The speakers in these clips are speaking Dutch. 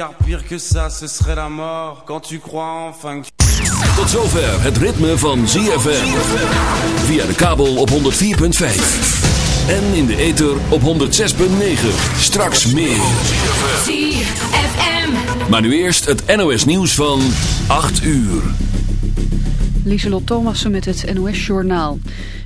car pire que ça ce serait la mort Quand tu crois enfin que Tot zover het ritme van ZFM. Via de kabel op 104.5. En in de ether op 106.9. Straks meer. ZFM. Maar nu eerst het NOS nieuws van 8 uur. Lieselot Thomassen met het NOS-journaal.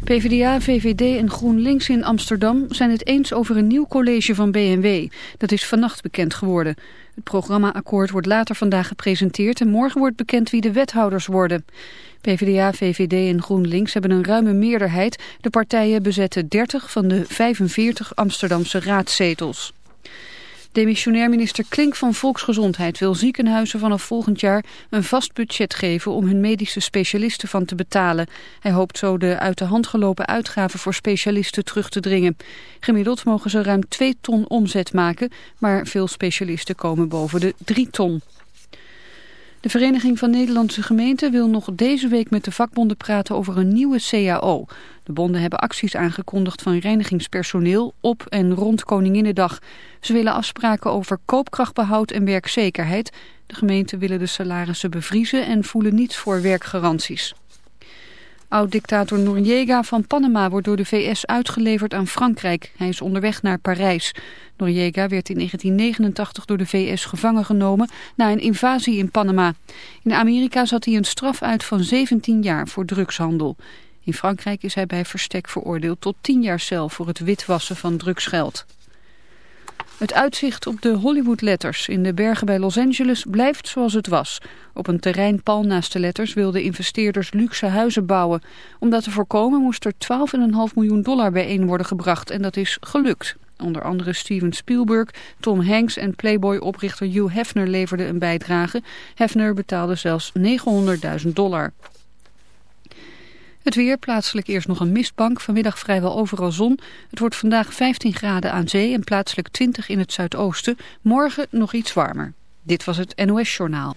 PvdA, VVD en GroenLinks in Amsterdam zijn het eens over een nieuw college van BMW. Dat is vannacht bekend geworden. Het programmaakkoord wordt later vandaag gepresenteerd en morgen wordt bekend wie de wethouders worden. PvdA, VVD en GroenLinks hebben een ruime meerderheid. De partijen bezetten 30 van de 45 Amsterdamse raadzetels. Demissionair minister Klink van Volksgezondheid wil ziekenhuizen vanaf volgend jaar een vast budget geven om hun medische specialisten van te betalen. Hij hoopt zo de uit de hand gelopen uitgaven voor specialisten terug te dringen. Gemiddeld mogen ze ruim 2 ton omzet maken, maar veel specialisten komen boven de 3 ton. De Vereniging van Nederlandse Gemeenten wil nog deze week met de vakbonden praten over een nieuwe CAO. De bonden hebben acties aangekondigd van reinigingspersoneel op en rond Koninginnedag. Ze willen afspraken over koopkrachtbehoud en werkzekerheid. De gemeenten willen de salarissen bevriezen en voelen niets voor werkgaranties. Oud-dictator Noriega van Panama wordt door de VS uitgeleverd aan Frankrijk. Hij is onderweg naar Parijs. Noriega werd in 1989 door de VS gevangen genomen na een invasie in Panama. In Amerika zat hij een straf uit van 17 jaar voor drugshandel. In Frankrijk is hij bij verstek veroordeeld tot 10 jaar cel voor het witwassen van drugsgeld. Het uitzicht op de Hollywood Letters in de bergen bij Los Angeles blijft zoals het was. Op een terrein pal naast de letters wilden investeerders luxe huizen bouwen. Om dat te voorkomen moest er 12,5 miljoen dollar bijeen worden gebracht en dat is gelukt. Onder andere Steven Spielberg, Tom Hanks en Playboy-oprichter Hugh Hefner leverden een bijdrage. Hefner betaalde zelfs 900.000 dollar. Het weer, plaatselijk eerst nog een mistbank, vanmiddag vrijwel overal zon. Het wordt vandaag 15 graden aan zee en plaatselijk 20 in het zuidoosten. Morgen nog iets warmer. Dit was het NOS Journaal.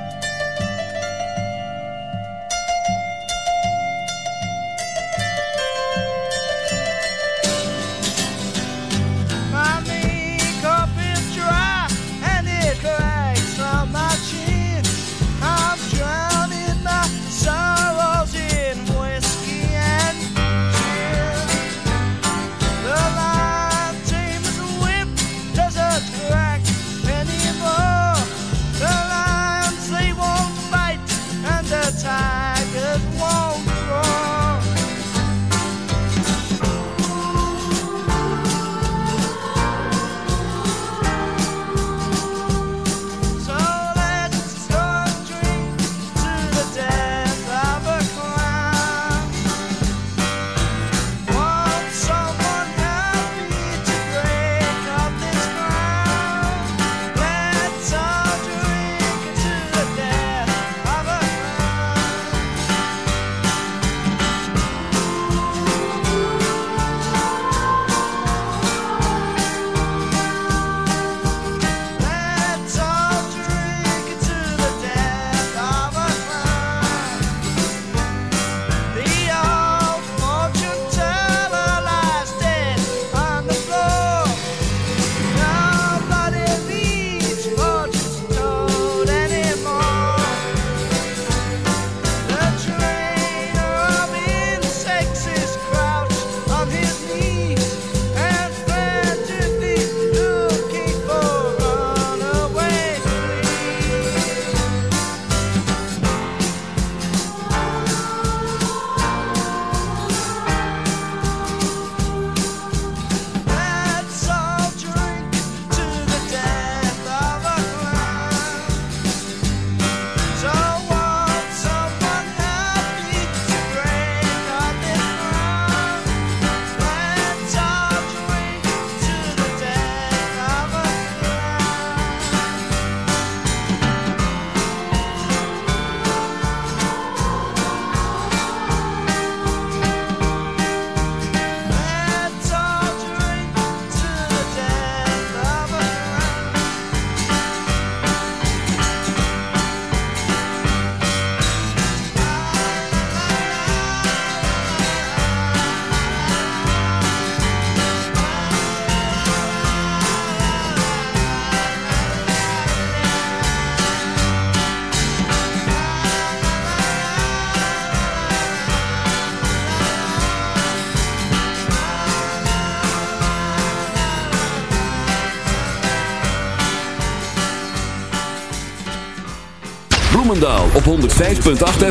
Op 105.8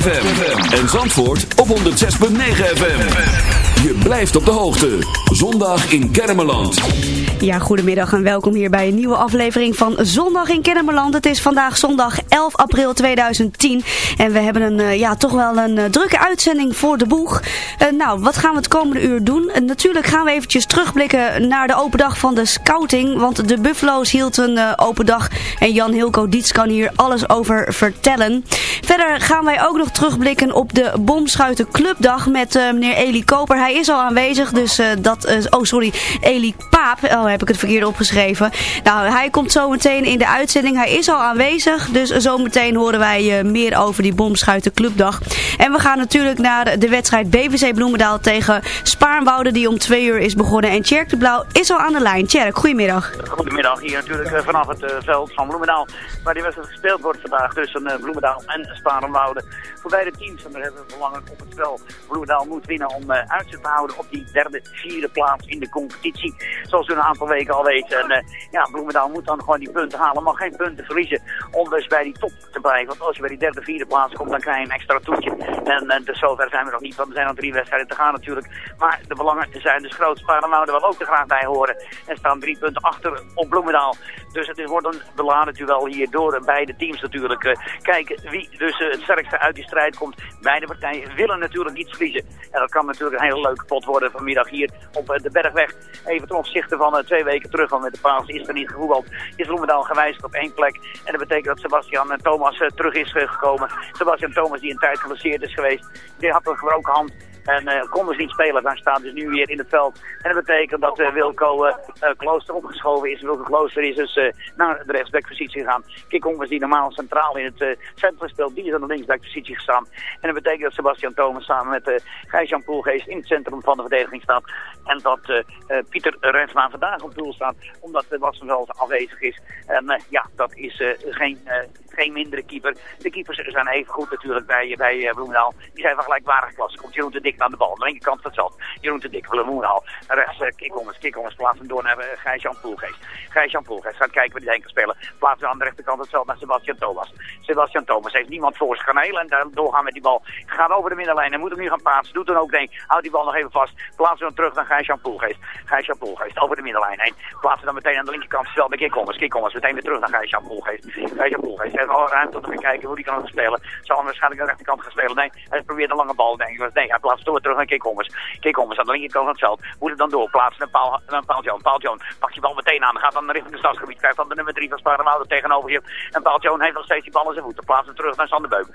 FM. En Zandvoort op 106.9 FM. Je blijft op de hoogte. Zondag in Kennemerland. Ja, goedemiddag en welkom hier bij een nieuwe aflevering van Zondag in Kennemerland. Het is vandaag zondag 11 april 2010 en we hebben een, eh, ja, toch wel een eh, drukke uitzending voor de boeg. Eh, nou, wat gaan we het komende uur doen? Natuurlijk gaan we eventjes terugblikken naar de open dag van de scouting, want de Buffalo's hield een open dag en Jan Hilco Diets kan hier alles over vertellen. Verder gaan wij ook nog terugblikken op de Bomschuiten Clubdag met meneer Eli Koper. Hij is al aanwezig, dus eh, dat... eh, oh, sorry, Eli Paap. Oh, heb ik het verkeerd opgeschreven. Nou, hij komt zo meteen in de uitzending. Hij is al aanwezig, dus zometeen horen wij eh, meer over die Bomschuiten Clubdag. En we gaan natuurlijk naar de wedstrijd BVC Bloemendaal tegen Spaarnwoude, die om twee uur is begonnen. En Tjerk de Blauw is al aan de lijn. Tjerk, goedemiddag. Goedemiddag, hier natuurlijk vanaf het veld van Bloemendaal, waar die wedstrijd gespeeld wordt vandaag tussen Bloemendaal en Sparenwoude. Voor beide teams, en daar hebben we belangrijk op het spel. Bloemendaal moet winnen om eh, uitzicht te houden op die derde, vierde plaats in de competitie. Zoals we een aantal weken al weten. En eh, ja, Bloemendaal moet dan gewoon die punten halen, mag geen punten verliezen om dus bij die top te blijven. Want als je bij die derde, vierde plaats komt, dan krijg je een extra toetje. En uh, dus zover zijn we nog niet, want er zijn nog drie wedstrijden te gaan natuurlijk. Maar de belangen zijn dus groot. Sparenwoude wil ook er graag bij horen. En staan drie punten achter op Bloemendaal. Dus het wordt een beladen duel hier door beide teams natuurlijk. Eh, kijken wie dus eh, het sterkste uit die strijd komt. Beide partijen willen natuurlijk iets verliezen. En dat kan natuurlijk een heel leuke pot worden vanmiddag hier op eh, de Bergweg. Even ten opzichte van twee weken terug, want met de paas is er niet gevoetbald. Is Bloemendaal gewijzigd op één plek. En dat betekent dat Sebastian Thomas terug is gekomen. Sebastian Thomas die een tijd geblesseerd is geweest. Die had een gebroken hand. En eh kon dus niet spelen. Daar staat dus nu weer in het veld. En dat betekent dat eh, Wilco eh, Klooster opgeschoven is. Wilco Klooster is dus naar de rechtsbackpositie gegaan. Kikhonkers die normaal centraal in het centrum speelt, die is aan de linksbackpositie gestaan. En dat betekent dat Sebastian Thomas samen met Gijs-Jan Poelgeest in het centrum van de verdediging staat. En dat Pieter Rensma vandaag op doel staat, omdat uh, Wassenveld afwezig is. En ja, dat is geen, geen mindere keeper. De keepers zijn even goed natuurlijk bij, bij eh, Bloemendaal. Die zijn van gelijkwaardige klasse. Komt Jeroen de Dik aan de bal. Aan de linkerkant van het veld. Jeroen de Dik, Bloemendaal. Rechts uh, Kikhommers. Kikhommers plaatsen door naar uh, Gijs-Jan Poelgeest. Gijs-Jan Poelgeest gaat kijken waar hij heen kan spelen. Plaatsen aan de rechterkant van het naar Sebastian Thomas. Sebastian Thomas heeft niemand voor zich gaan. En daar doorgaan met die bal. Gaat over de middenlijn en moet hem nu gaan plaatsen. Doet dan ook denk. Houdt die bal nog even vast. Plaatsen dan terug naar Gijs-Jan Poelgeest. Gijs-Jan over de middenlijn heen. Plaatsen dan meteen aan de linkerkant van het bij. Kikhommers meteen weer terug naar Gijs-Jan Poelgeest. Gijs-Jan heeft al ruimte om te gaan kijken hoe hij kan spelen. Zal waarschijnlijk aan de rechterkant gaan spelen. Nee, hij probeert een lange bal denk ik. Nee, hij plaatst door terug naar Kikhommers. Kikhommers aan de linkerkant van het veld. Moet het dan doorplaatsen naar Paul, naar Paul Joan. Paul Joan pakt die bal meteen aan. Gaat dan richting het stadsgebied. Krijgt dan de nummer 3 van Sparenwoude tegenover je. En Paul Joan heeft nog steeds die bal in zijn voeten. Plaatst hem terug naar Sander Beuk.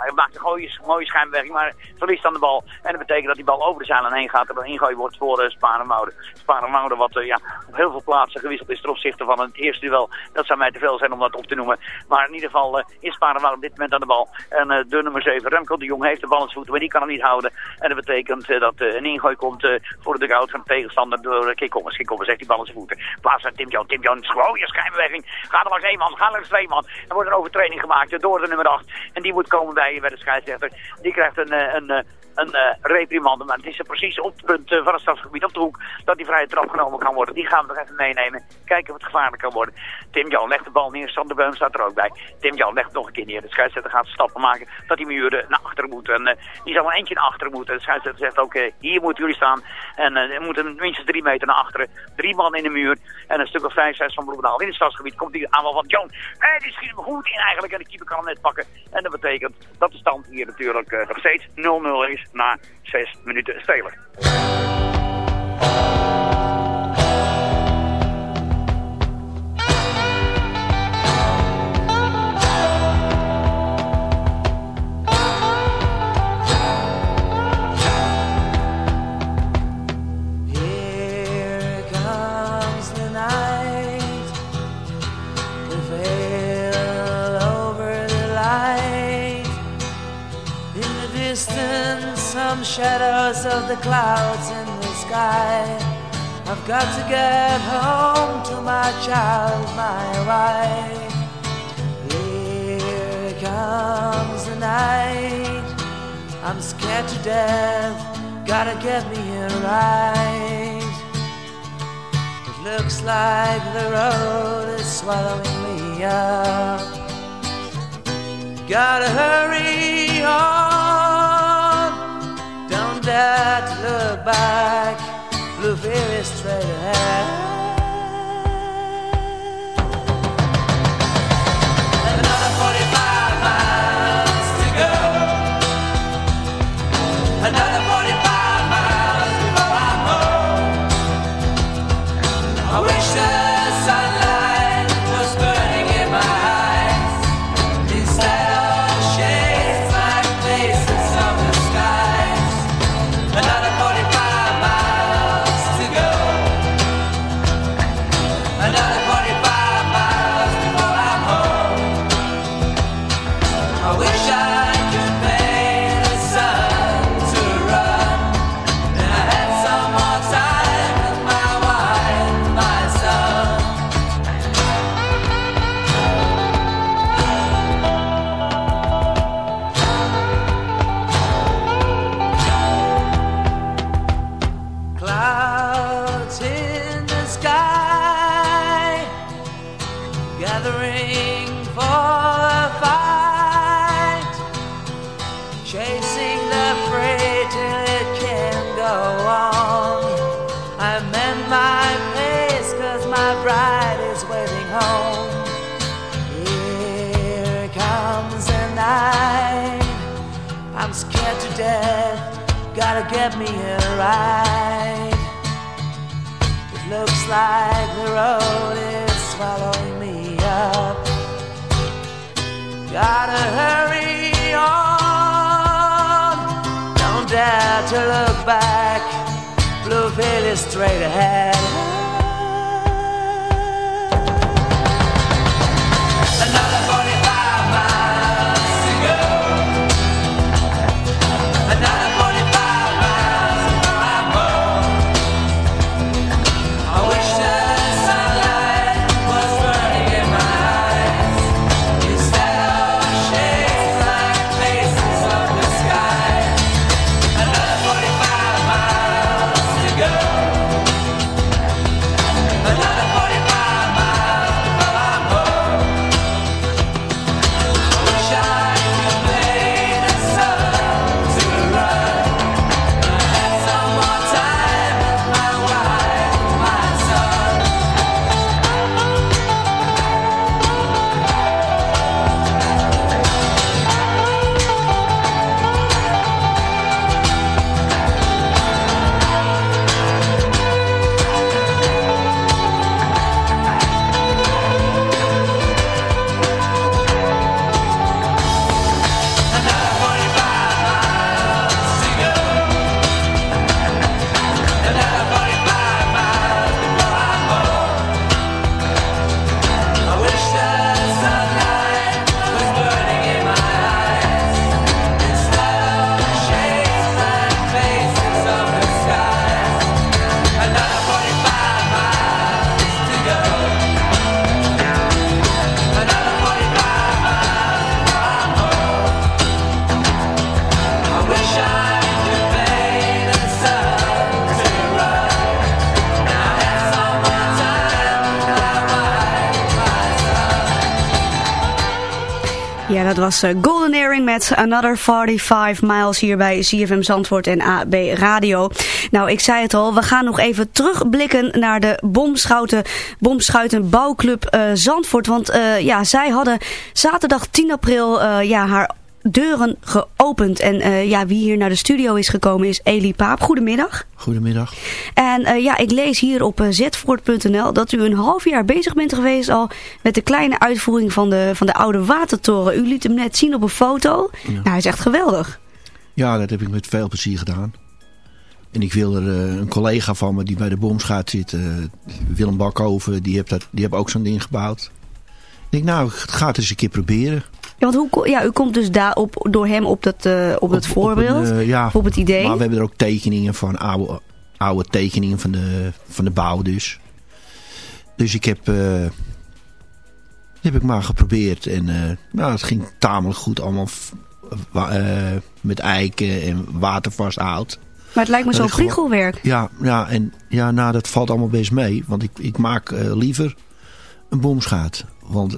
Hij maakt een mooie, mooie schijnbeweging, maar verliest dan de bal. En dat betekent dat die bal over de zeilen heen gaat. En dan ingooi wordt voor uh, Sparenwoude. Sparenwoude wat uh, ja, op heel veel plaatsen gewisseld is ten opzichte van het eerste duel. Dat zou mij te veel zijn om dat op te noemen. Maar in ieder geval uh, is Sparenwoude op dit moment aan de bal. En de nummer 7, Remco de Jong, heeft de bal in voeten, maar die kan hem niet houden. En dat betekent dat een ingooi komt voor de dugout van de tegenstander door Kikkommers. Kikkommers heeft die bal in zijn voeten. Plaats naar Tim Jones. Tim Jones, gooie schijnbeweging. Gaat er langs één man, gaat langs twee man. Er wordt een overtreding gemaakt door de nummer 8. En die moet komen bij, bij de scheidsrechter. Die krijgt een, een, een, een uh, reprimande. Maar het is er precies op het punt van het stadsgebied, op de hoek, dat die vrije trap genomen kan worden. Die gaan we nog even meenemen. Kijken of het gevaarlijk kan worden. Tim Jan legt de bal neer. Sander Beum staat er ook bij. Tim Jan legt nog een keer neer. De scheidsrechter gaat stappen maken dat die muur naar achteren moet. En die zal maar eentje naar achteren moeten. De scheidsrechter zegt ook, hier moeten jullie staan. En er moeten minstens drie meter naar achteren. Drie man in de muur. En een stuk of vijf, zes van Bloemendaal in het stadsgebied komt die aanval van John. En die schiet hem goed in eigenlijk. En de keeper kan hem net pakken. En dat betekent dat de stand hier natuurlijk nog steeds 0-0 is na zes minuten spelen. The clouds in the sky. I've got to get home to my child, my wife. Here comes the night. I'm scared to death. Gotta get me here right. It looks like the road is swallowing me up. Gotta hurry on sad, look back, blue fairy straight ahead. Gathering for a fight, chasing the prey till it can't go on. I mend my pace cause my bride is waiting home. Here comes the night, I'm scared to death. gotta get me here right. It looks like the road is swallowing up. Gotta hurry on. Don't dare to look back. Blue veil is straight ahead. Was eh, Golden Earring met Another 45 Miles hier bij CFM Zandvoort en AB Radio. Nou, ik zei het al, we gaan nog even terugblikken naar de bomschouten, bomschuiten bouwclub eh, Zandvoort. Want eh, ja, zij hadden zaterdag 10 april eh, ja, haar deuren geopend. En eh, ja, wie hier naar de studio is gekomen is Elie Paap. Goedemiddag. Goedemiddag. En eh, ja, ik lees hier op uh, zetvoort.nl dat u een half jaar bezig bent geweest al met de kleine uitvoering van de, van de oude watertoren. U liet hem net zien op een foto. Nou, hij is echt geweldig. Ja, dat heb ik met veel plezier gedaan. En ik wil er eh, een collega van me die bij de bomschaat zit, eh, Willem Bakhoven, die heeft, dat, die heeft ook zo'n ding gebouwd. Ik denk, nou, ik ga het eens een keer proberen. Ja, want hoe, ja, u komt dus daar op, door hem op dat, eh, op het voorbeeld, een, eh, ja, op het idee. Maar we hebben er ook tekeningen van, oude, oude tekeningen van de, van de bouw dus. Dus ik heb, eh, heb ik maar geprobeerd. En nou, het ging tamelijk goed allemaal met eiken en watervast hout. Maar het lijkt me zo priegelwerk. Ja, ja, en ja, nou, dat valt allemaal best mee. Want ik, ik maak liever een bomschaat. Want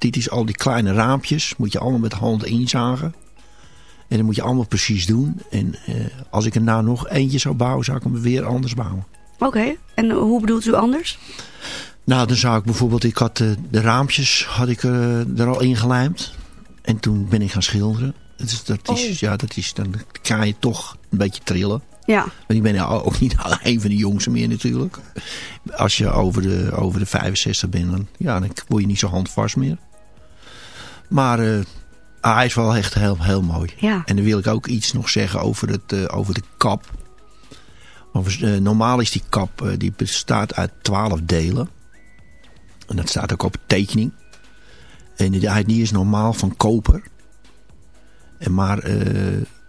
dit is al die kleine raampjes. Moet je allemaal met de hand inzagen. En dat moet je allemaal precies doen. En eh, als ik er nou nog eentje zou bouwen, zou ik hem weer anders bouwen. Oké, en hoe bedoelt u anders? Nou, dan zou ik bijvoorbeeld, ik had eh, de raampjes had ik, eh, er al ingelijmd. En toen ben ik gaan schilderen. Dus dat is, Oh. ja, dat is, dan kan je toch een beetje trillen. Ja, Want ik ben ja ook niet een van de jongsten meer natuurlijk. Als je over de, over de 65 bent, dan, ja, dan word je niet zo handvast meer. Maar eh, hij is wel echt heel, heel mooi. ja. En dan wil ik ook iets nog zeggen over, het, eh, over de kap. Eh, normaal is die kap, die bestaat uit 12 delen. En dat staat ook op tekening. En die, is normaal van koper. En maar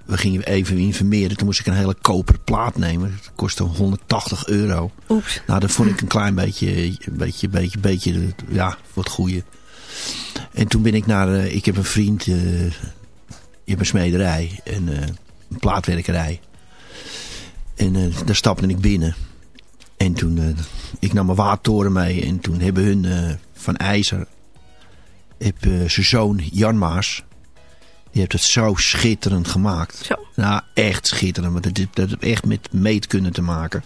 we gingen even informeren. Toen moest ik een hele koper plaat nemen. Dat kostte 180 euro. Oeps. Nou, dat vond ik een klein beetje, een beetje, beetje, beetje, ja, voor het goede. En toen ben ik naar, eh, ik heb een vriend, eh je hebt een smederij en eh, een plaatwerkerij. En daar stapte ik binnen. En toen, ik nam mijn watertoren mee en toen hebben hun van IJzer, heb zijn zoon Jan Maas, die heeft het zo schitterend gemaakt. Zo. Nou, echt schitterend. Want dat, heeft- dat heeft echt met meetkunde te maken.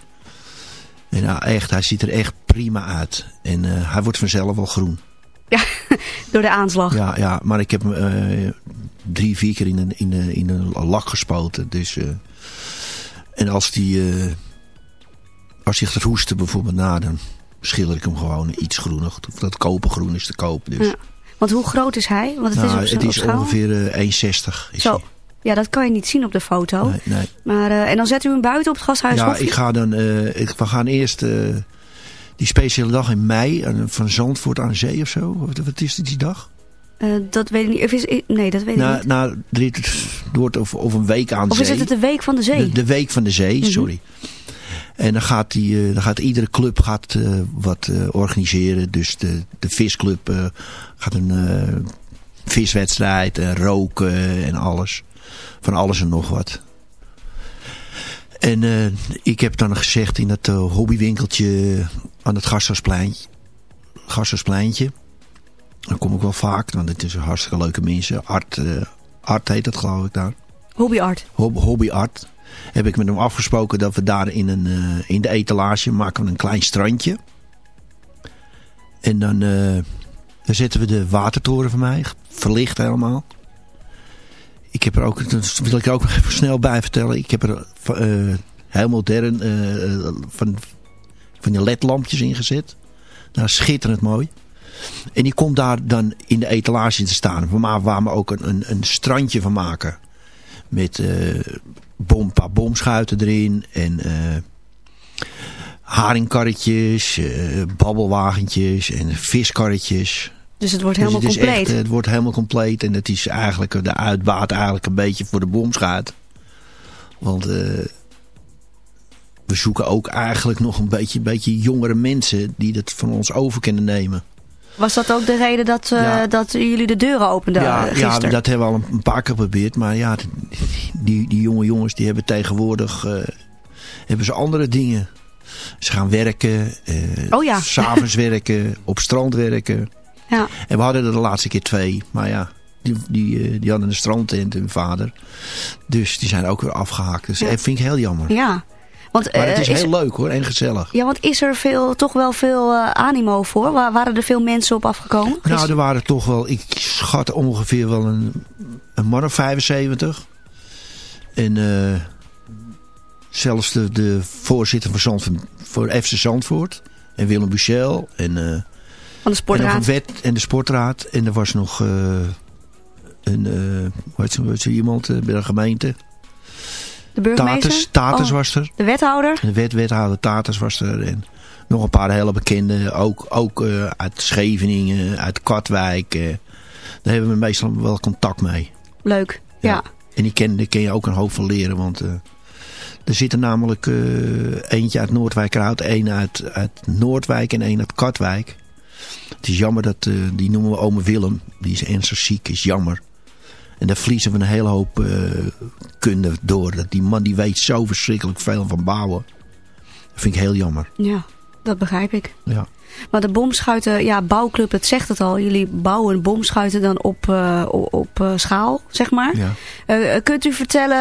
En nou, echt, hij ziet er echt prima uit. En hij wordt vanzelf wel groen. Ja, door de aanslag. Ja, ja maar ik heb hem eh, drie, vier keer in de, in de, in de lak gespoten. Dus, eh, En als die, eh, als hij gaat hoesten bijvoorbeeld na, dan schilder ik hem gewoon iets groener. Of dat kopergroen is te koop. Dus. Ja. Want hoe groot is hij? Want het nou, is, op, het is ongeveer eh, 1,60. is Zo. hij. Ja, dat kan je niet zien op de foto. Nee, nee. Maar, en dan zet u hem buiten op het gasthuis Ja, ik ga dan, ik, we gaan eerst die speciale dag in mei eh, van Zandvoort aan zee of zo. Wat, wat is die dag? Eh, dat weet ik niet. Of is, nee, dat weet ik Na, niet. na door of, of een week aan Of zee. is het de week van de zee? De, de week van de zee, Mhm. sorry. En dan gaat, die, eh, dan gaat iedere club gaat, eh, wat eh, organiseren. Dus de, de visclub eh, gaat een eh, viswedstrijd, en roken en alles. Van alles en nog wat. En eh, ik heb dan gezegd in dat eh, hobbywinkeltje aan het Gasthuispleintje. Gasthuispleintje. Dan kom ik wel vaak, want het is een hartstikke leuke mensen. Art, eh, Art heet dat geloof ik daar. Hobbyart. Hob- Hobby Art. Heb ik met hem afgesproken dat we daar in, een, in de etalage maken we een klein strandje. En dan, dan zetten we de watertoren van mij. Verlicht helemaal. Ik heb er ook, dat wil ik er ook even snel bij vertellen. Ik heb er eh, heel modern eh, eh, van, van die ledlampjes ingezet. Nou, schitterend mooi. En die komt daar dan in de etalage te staan. Maar waar we ook een, een, een strandje van maken. Met eh bom, paar bomschuiten erin. En haringkarretjes, babbelwagentjes en viskarretjes. Dus het wordt Dus helemaal het compleet. Echt, eh, het wordt helemaal compleet. En het is eigenlijk de uitbaat eigenlijk een beetje voor de bomschuit. Want eh, we zoeken ook eigenlijk nog een beetje, beetje jongere mensen die dat van ons over kunnen nemen. Was dat ook de reden dat, eh, Ja. dat jullie de deuren openden ja, eh, ja, gisteren? dat hebben we al een, paar keer geprobeerd. Maar ja, die, die jonge jongens die hebben tegenwoordig eh, hebben ze andere dingen. Ze gaan werken, eh Oh ja. s'avonds werken, op strand werken. Ja. En we hadden er de laatste keer twee. Maar ja, die, die, eh, die hadden een strandtent, hun vader. Dus die zijn ook weer afgehaakt. Dus Ja. dat vind ik heel jammer. Ja. Want, Maar het eh, is heel leuk hoor en gezellig. Ja, want is er veel, toch wel veel eh, animo voor? Wa- waren er veel mensen op afgekomen? Nou, er waren toch wel, ik schat ongeveer wel een, een man of 75. En eh, zelfs de, de voorzitter van Zandvoort, voor FC Zandvoort. En Willem Buchel. En, eh, Van de en, nog sportraad? een wet, en de sportraad. En er was nog eh, een, eh, hoe heet iemand eh, bij de gemeente. De burgemeester? Tatus, Tatus Oh, was er. De wethouder? De wet, wethouder Tatus was er. En nog een paar hele bekende. Ook, ook uit Scheveningen, uit Katwijk. daar hebben we meestal wel contact mee. Leuk, ja. En die ken, kun je ook een hoop van leren. Want er zitten namelijk eentje uit Noordwijkerhout. één uit, uit Noordwijk en één uit Katwijk. Het is jammer dat, eh, die noemen we ome Willem. Die is ernstig ziek, is jammer. En daar verliezen we een hele hoop eh, kunde door. Dat die man die weet zo verschrikkelijk veel van bouwen. Dat vind ik heel jammer. Ja, dat begrijp ik. Ja. Maar de bomschuiten, ja, bouwclub, het zegt het al. Jullie bouwen bomschuiten dan op, eh, op, eh, schaal, zeg maar. Ja. Eh, kunt u vertellen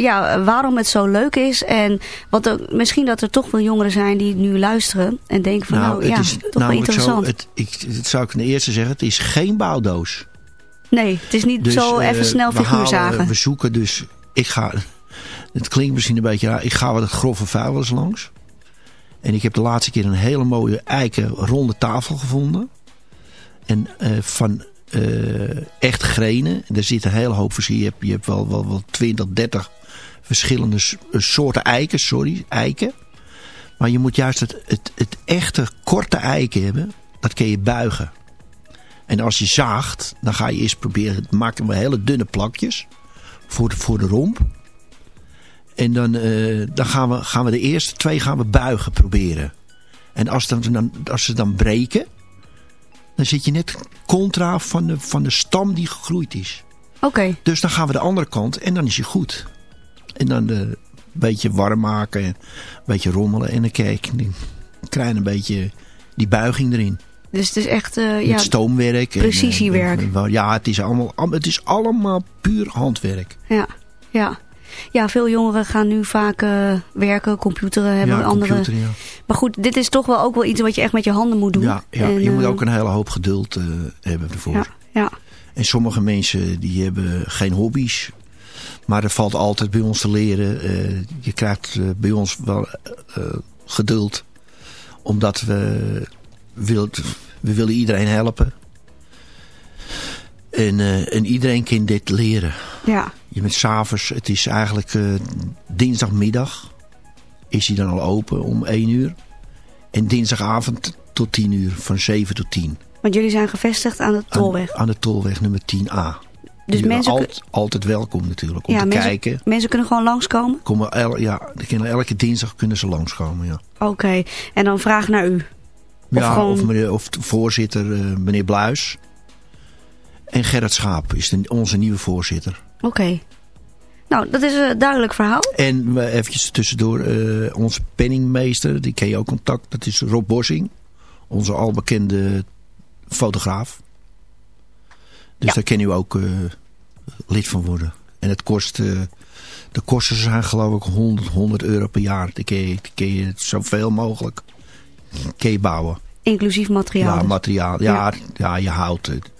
ja, waarom het zo leuk is? En wat ook, misschien dat er toch wel jongeren zijn die nu luisteren en denken van nou, ja, toch wel namelijk interessant. Zo, het, ik, het zou ik ten eerste zeggen, het is geen bouwdoos. Nee, het is niet Dus, zo even snel we figuur halen- zagen. We zoeken dus, ik ga, het klinkt misschien een beetje raar, ik ga wat het grove vuil eens langs. En ik heb de laatste keer een hele mooie eiken ronde tafel gevonden. En eh, van eh, echt grenen. En daar zit een hele hoop verschil. Je hebt, je hebt wel, wel, wel 20, 30 verschillende eh, soorten eiken. Sorry, eiken. Maar je moet juist het, het, het echte korte eiken hebben. Dat kun je buigen. En als je zaagt, dan ga je eerst proberen. Maken we hele dunne plakjes. Voor de, voor de romp. En dan, eh, dan gaan, we, gaan we de eerste twee gaan we buigen proberen. En als, dan, dan, als ze dan breken. Dan zit je net contra van de, van de stam die gegroeid is. Oké, Dus dan gaan we de andere kant en dan is je goed. En dan eh, een beetje warm maken. Een beetje rommelen. En dan kijk, dan krijg je een beetje die buiging erin. dus het is echt Met ja, stoomwerk. en, precisiewerk. en- ja, het is, allemaal, het is allemaal puur handwerk. ja, ja. Ja, veel jongeren gaan nu vaak eh, werken, computeren, hebben ja, andere... computer, ja. Maar goed, dit is toch wel ook wel iets wat je echt met je handen moet doen. Ja, ja En, je moet eh, ook een hele hoop geduld eh, hebben ervoor. Ja, ja. En sommige mensen die hebben geen hobby's. Maar er valt altijd bij ons te leren. Je krijgt bij ons wel geduld. Omdat we, wilt, we willen iedereen helpen. En, eh, en iedereen kan dit leren. Ja. Je bent s'avonds, het is eigenlijk eh, dinsdagmiddag. Is hij dan al open om 1 uur. En dinsdagavond tot 10 uur, van 7 tot 10. Want jullie zijn gevestigd aan de Tolweg. Aan, aan de tolweg nummer 10A. Dus bent mensen, altijd, altijd welkom natuurlijk om ja, te mensen, kijken. mensen kunnen gewoon langskomen? Komen el, ja, kunnen elke dinsdag kunnen ze langskomen. Ja, Oké. En dan vraag naar u? Of ja, gewoon- of, meneer, of de voorzitter eh, meneer Bluis. En Gerrit Schaap is de, onze nieuwe voorzitter. Oké. Nou, dat is een duidelijk verhaal. En eventjes tussendoor, eh, onze penningmeester, die ken je ook contact. Dat is Rob Bossing, onze albekende fotograaf. Dus daar kan u ook eh, lid van worden. En het kost, eh, de kosten zijn geloof ik 100, 100 euro per jaar. Dan kun je, kun je zoveel mogelijk kun je bouwen. Inclusief materiaal. Ja, materiaal. Ja, ja. je houdt het.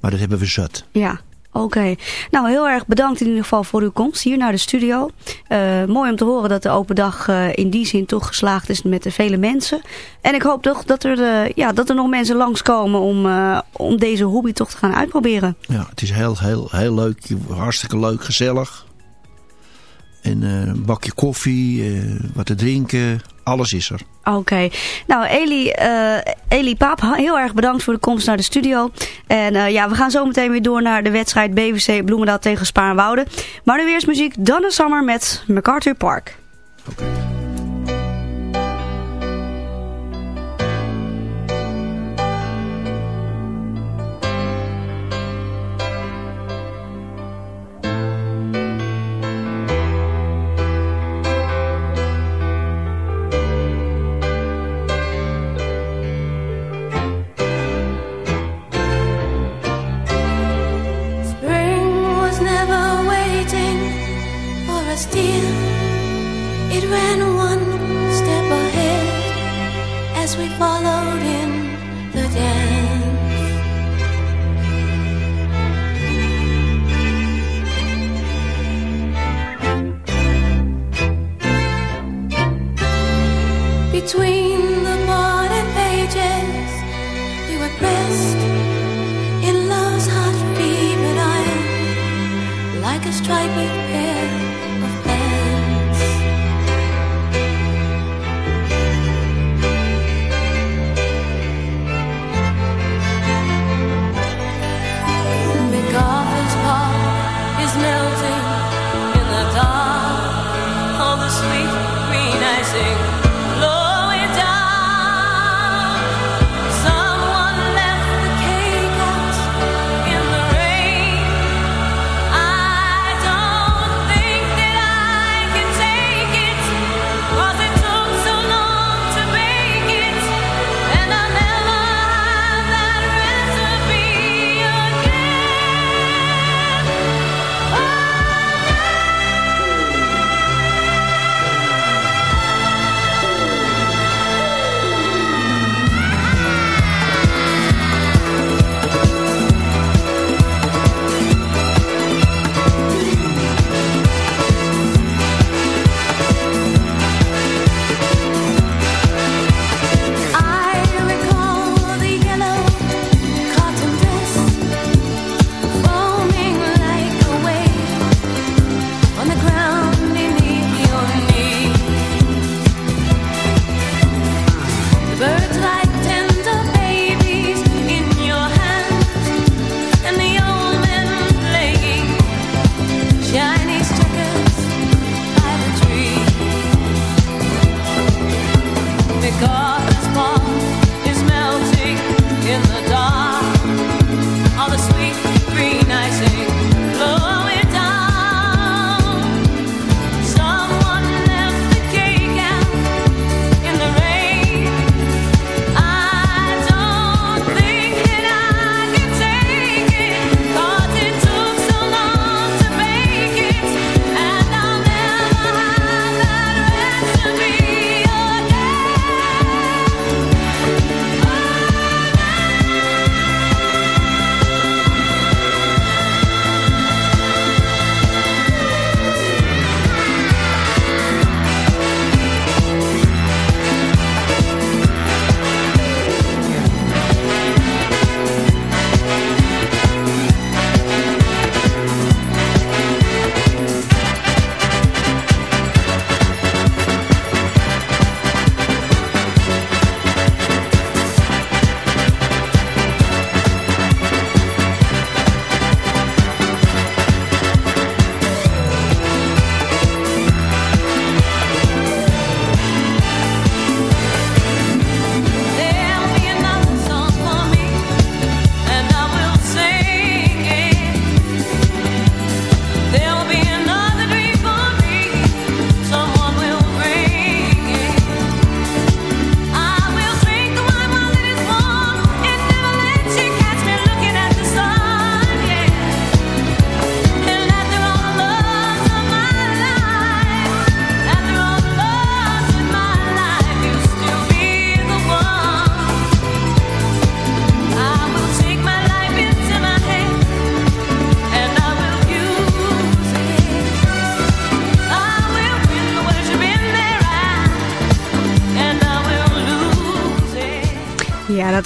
Maar dat hebben we zat. Ja, oké. Nou, heel erg bedankt in ieder geval voor uw komst hier naar de studio. Eh, mooi om te horen dat de open dag eh, in die zin toch geslaagd is met de vele mensen. En ik hoop toch dat er, eh, ja, dat er nog mensen langskomen om, om deze hobby toch te gaan uitproberen. Ja, het is heel, heel, heel leuk. Hartstikke leuk, gezellig. En eh, een bakje koffie, eh, wat te drinken. Alles is er. Oké. Nou, Eli, eh, Eli Paap, heel erg bedankt voor de komst naar de studio. En ja, we gaan zo meteen weer door naar de wedstrijd BVC Bloemendaal tegen Spaarnwoude. Maar nu eerst muziek Donna Summer met MacArthur Park. Spring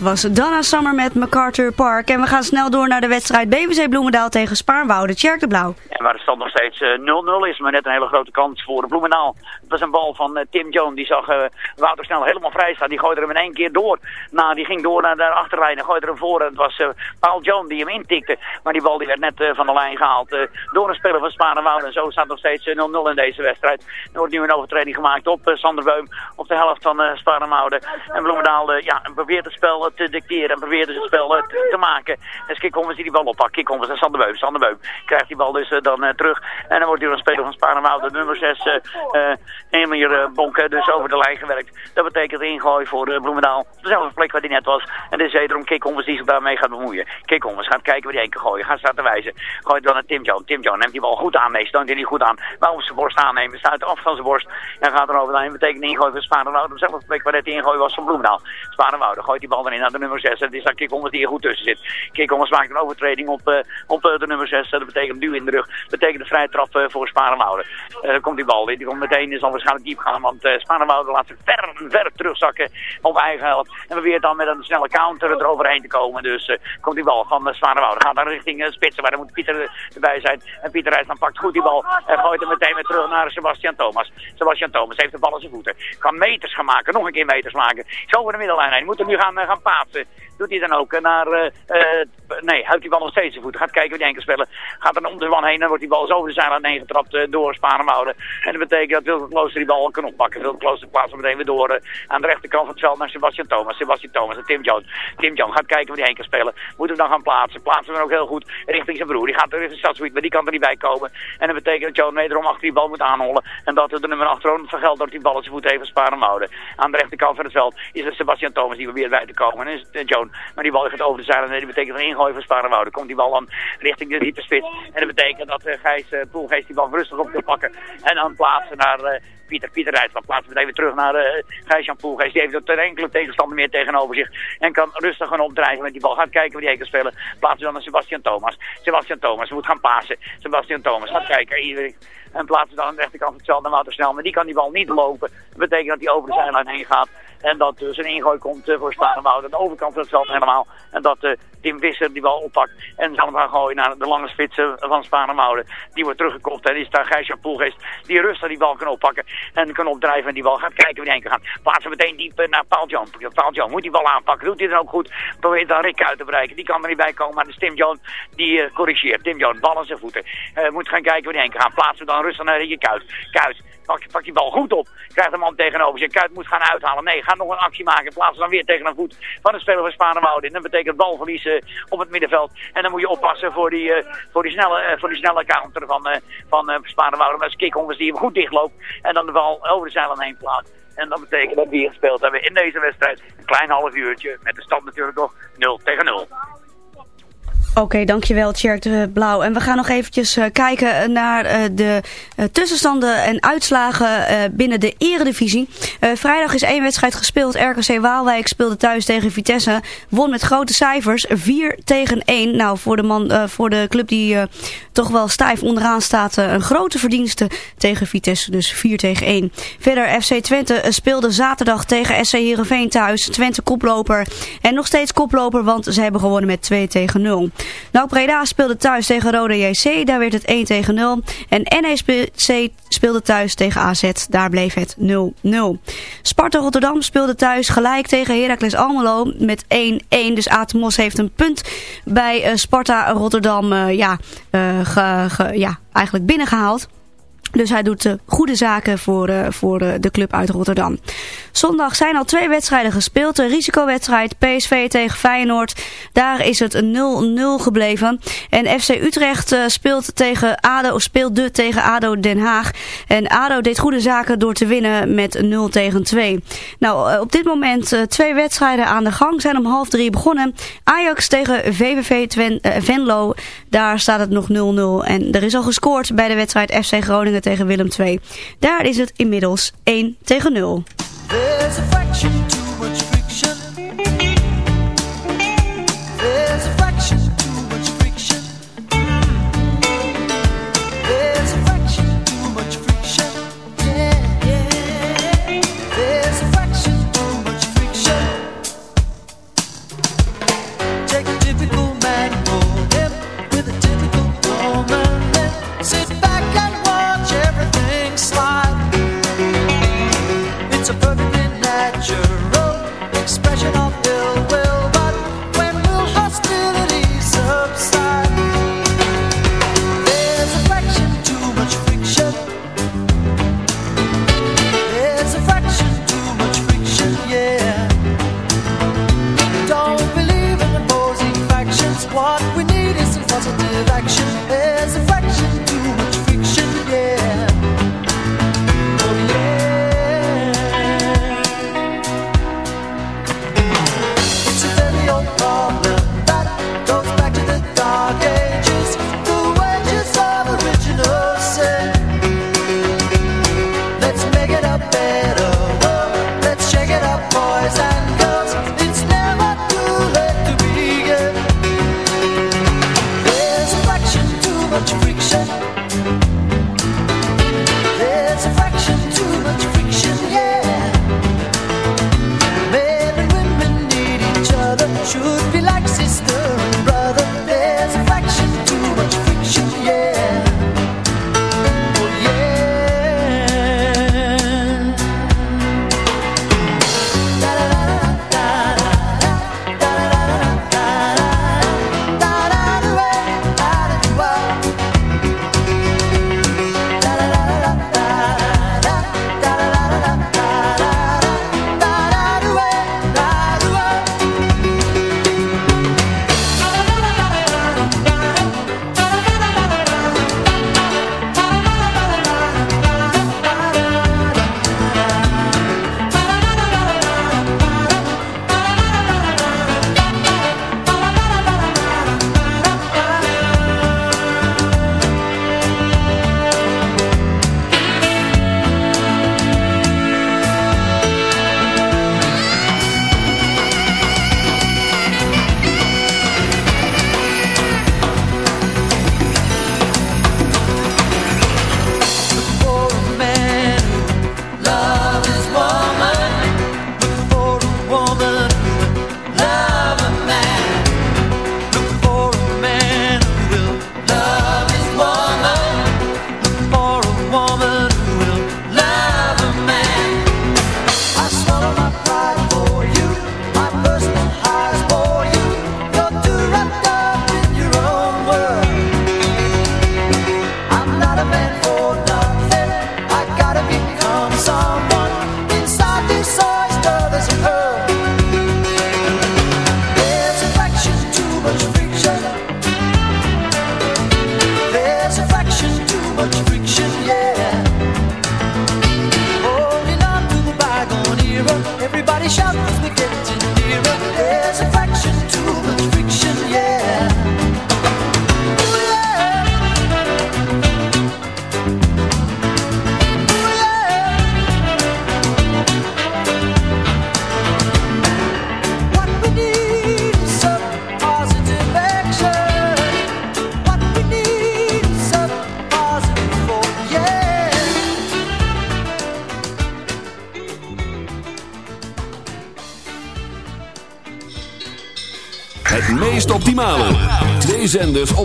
was Donna Summer met MacArthur Park. En we gaan snel door naar de wedstrijd BVC Bloemendaal tegen Spaarnwoude. Tjerk de Blauw. Waar de stand nog steeds eh, 0-0 is, maar net een hele grote kans voor Bloemendaal. Het was een bal van eh, Tim Jones, die zag eh, Wouter snel helemaal vrij staan. Die gooide hem in één keer door. Nou, die ging door naar de achterlijn en gooide hem voor. En het was eh, Paul Jones die hem intikte. Maar die bal die werd net eh, van de lijn gehaald eh, door een speler van Sparenwouden. En zo staat nog steeds eh, 0-0 in deze wedstrijd. Er wordt nu een overtreding gemaakt op eh, Sander Beum op de helft van uh. En Bloemendaal eh, ja, probeert het spel eh, te dicteren en probeert dus het spel eh, te, maken. En Kikhommers die die bal oppakt. Kikhommers en Sander Beum. Sander Beum krijgt die bal dus eh, dan eh, terug. En dan wordt hier een speler van Sparenwouden, nummer 6, uh, Emir Bonke, dus over de lijn gewerkt. Dat betekent ingooi voor uh, Bloemendaal. Dezelfde plek waar hij net was. En dit is wederom Kikhommers die zich daarmee gaat bemoeien. Kikhommers gaat kijken waar hij één keer gooien. Gaat staan te wijzen. Gooit dan naar Tim John. Tim John neemt die bal goed aan. Nee, steunt hij niet goed aan. Waarom zijn borst aannemen? Staat af van zijn borst. En gaat er overheen. Dat betekent ingooi voor Sparenwouden. Dezelfde plek waar net ingooi was van Bloemendaal. Sparenwouden gooit die bal dan in naar de nummer 6. En het is dan Kikhommers die er goed tussen zit. Kikhommers maakt een overtreding op, uh, op de nummer 6. dat betekent nu in de rug. Betekent een vrije trap uh, voor Sparenwouden. dan komt die bal. Die komt meteen, zal waarschijnlijk diep gaan. Want uh, laat zich ver, ver terugzakken op eigen helft. En probeert dan met een snelle counter eroverheen te komen. Dus komt die bal van uh. Gaat dan richting Spitsen. Maar dan moet Pieter erbij zijn. En Pieter Rijsman pakt goed die bal. En gooit hem meteen weer terug naar Sebastian Thomas. Sebastian Thomas heeft de bal in zijn voeten. Kan meters gaan maken. Nog een keer meters maken. Zo over de middellijn heen. Moet hem nu gaan, gaan paatsen doet hij dan ook naar, uh, uh, nee, houdt die bal nog steeds zijn voet. Gaat kijken wie die spelen. Gaat dan om de wan heen, dan wordt die bal zo over de zijlijn heen getrapt uh, door Sparenwouden. En dat betekent dat Wilke Klooster die bal kan oppakken. Wilke Klooster plaatst meteen weer door aan de rechterkant van het veld naar Sebastian Thomas. Sebastian Thomas en Tim Jones. Tim Jones gaat kijken wie die enkel spelen. Moet hem dan gaan plaatsen. Plaatsen hem ook heel goed richting zijn broer. Die gaat er richting Stadswiet, maar die kan er niet bij komen. En dat betekent dat Jones wederom achter die bal moet aanhollen. En dat de nummer achterom vergeldt dat die bal zijn voet heeft Sparenwouden. Aan de rechterkant van het veld is het Sebastian Thomas die probeert bij te komen. En is Jones. Maar die bal gaat over de zijlijn. Dat betekent een ingooi van Sparenwouden. Komt die bal dan richting de diepe spits. En dat betekent dat uh, Gijs uh, Poelgeest die bal rustig op kan pakken. En dan plaatsen naar Pieter. Pieter Rijsman plaatsen we even terug naar uh, Gijs-Jan Poelgeest. Die heeft er enkele tegenstander meer tegenover zich. En kan rustig gaan opdrijven met die bal. Gaat kijken waar hij kan spelen. Plaatsen dan naar Sebastian Thomas. Sebastian Thomas moet gaan pasen. Sebastian Thomas gaat kijken. En plaatsen dan aan de rechterkant van het veld naar Wouter Snel. Maar die kan die bal niet lopen. Dat betekent dat hij over de zijlijn heen gaat. En dat dus een ingooi komt uh, voor Sparenwoud aan de overkant van het veld helemaal. En dat Tim Visser die bal oppakt en zal hem gaan gooien naar de lange spitsen van Sparenwouden. Die wordt teruggekocht en is daar Gijsjan Poelgeest die rustig die bal kan oppakken en kan opdrijven en die bal gaat kijken wie die enkel gaat. Plaatsen meteen diep uh, naar Paul John. Paul John moet die bal aanpakken, doet hij dan ook goed. Probeert dan Rick uit te bereiken, die kan er niet bij komen. Maar de Tim John die corrigeert. Tim John, bal aan zijn voeten. moet gaan kijken wie die enkel gaat. Plaatsen dan rustig naar Rietje Kuit. Kuit. Pak, pak die bal goed op. Krijgt een man tegenover zich. Kuit moet gaan uithalen. Nee, gaat nog een actie maken. Plaatsen dan weer tegen een voet van de speler van Sparenwouden. En dat betekent balverlies uh, op het middenveld. En dan moet je oppassen voor die, uh, voor die, snelle, uh, voor die snelle counter van, uh, van uh, is Kikhonkers die hem goed dichtloopt. En dan de bal over de zeilen heen plaatst. En dat betekent dat we hier gespeeld hebben in deze wedstrijd. Een klein half uurtje. Met de stand natuurlijk nog 0 tegen 0. Oké, dankjewel Tjerk de Blauw. En we gaan nog eventjes uh, kijken naar uh, de tussenstanden en uitslagen binnen de eredivisie. vrijdag is één wedstrijd gespeeld. RKC Waalwijk speelde thuis tegen Vitesse. Won met grote cijfers. 4 tegen 1. Nou, voor de, man, voor de club die toch wel stijf onderaan staat. een grote verdienste tegen Vitesse. Dus 4 tegen 1. Verder FC Twente speelde zaterdag tegen SC Heerenveen thuis. Twente koploper. En nog steeds koploper, want ze hebben gewonnen met 2 tegen 0. Nou, Breda speelde thuis tegen Rode JC, daar werd het 1 tegen 0. En NEC speelde thuis tegen AZ, daar bleef het 0-0. Sparta Rotterdam speelde thuis gelijk tegen Heracles Almelo met 1-1. Dus Atemos heeft een punt bij uh, Sparta Rotterdam uh, ja, ge, ja, eigenlijk binnengehaald. Dus hij doet uh, goede zaken voor, uh, voor uh, de club uit Rotterdam. Zondag zijn al twee wedstrijden gespeeld. De risicowedstrijd PSV tegen Feyenoord. Daar is het 0-0 gebleven. En FC Utrecht speelt, tegen ADO, speelde tegen ADO Den Haag. En ADO deed goede zaken door te winnen met 0 tegen 2. Nou, op dit moment twee wedstrijden aan de gang. Zijn om half drie begonnen. Ajax tegen VVV Venlo. Daar staat het nog 0-0. En er is al gescoord bij de wedstrijd FC Groningen tegen Willem II. Daar is het inmiddels 1 tegen 0.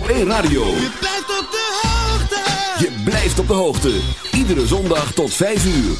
tv en radio. Je blijft op de hoogte. Je blijft op de hoogte. Iedere zondag tot 5 uur.